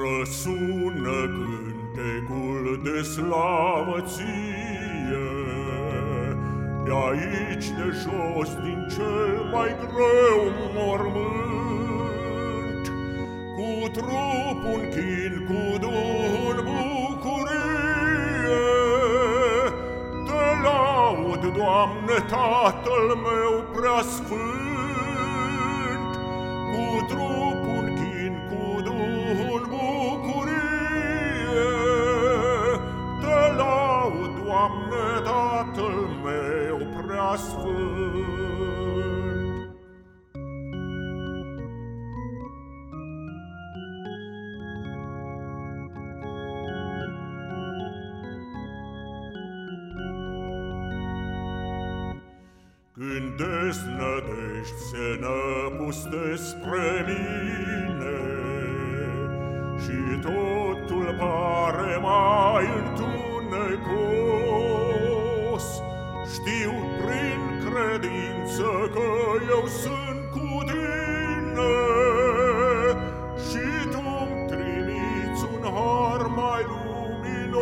Răsună cântecul de slavă ție, De aici de jos, din cel mai greu mormânt, Cu trupul chin, cu Duhul bucurie, Te laud, Doamne, Tatăl meu preasfânt, Cu trupul chin, cu Duhul bucurie, Când desnădești se năpuste spre mine Și totul pare mai întunecos eu sunt cu tine Și tu-mi trimiți un har mai luminos.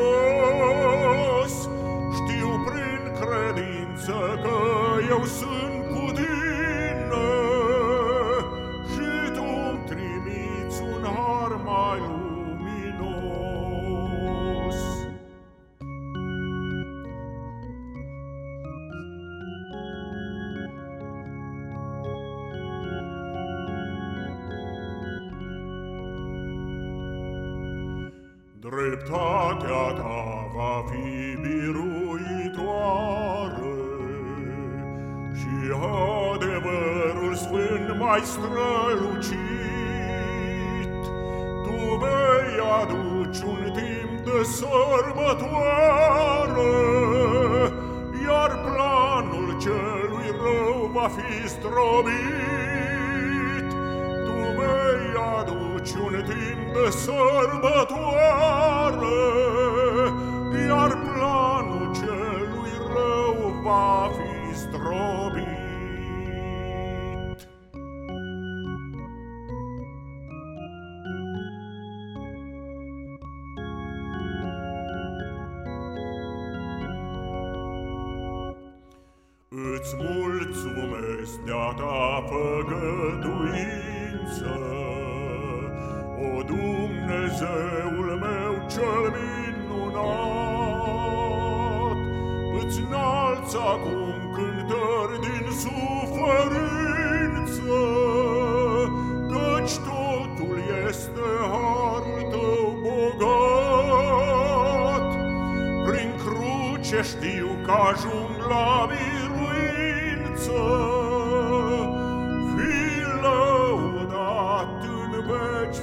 Știu prin credință că eu sunt Dreptatea ta va fi biruitoare și adevărul sfânt mai strălucit. Tu vei aduci un timp de sărbătoare, iar planul celui rău va fi strobit. Tu vei aduci un timp de sărbătoare, Îți mulțumesc de-a ta făgăduință, O Dumnezeul meu cel minunat, Îți înalț acum cântări din suferință, Căci totul este harul tău bogat. Prin cruce știu că ajung la viață, fi lăudat în veci,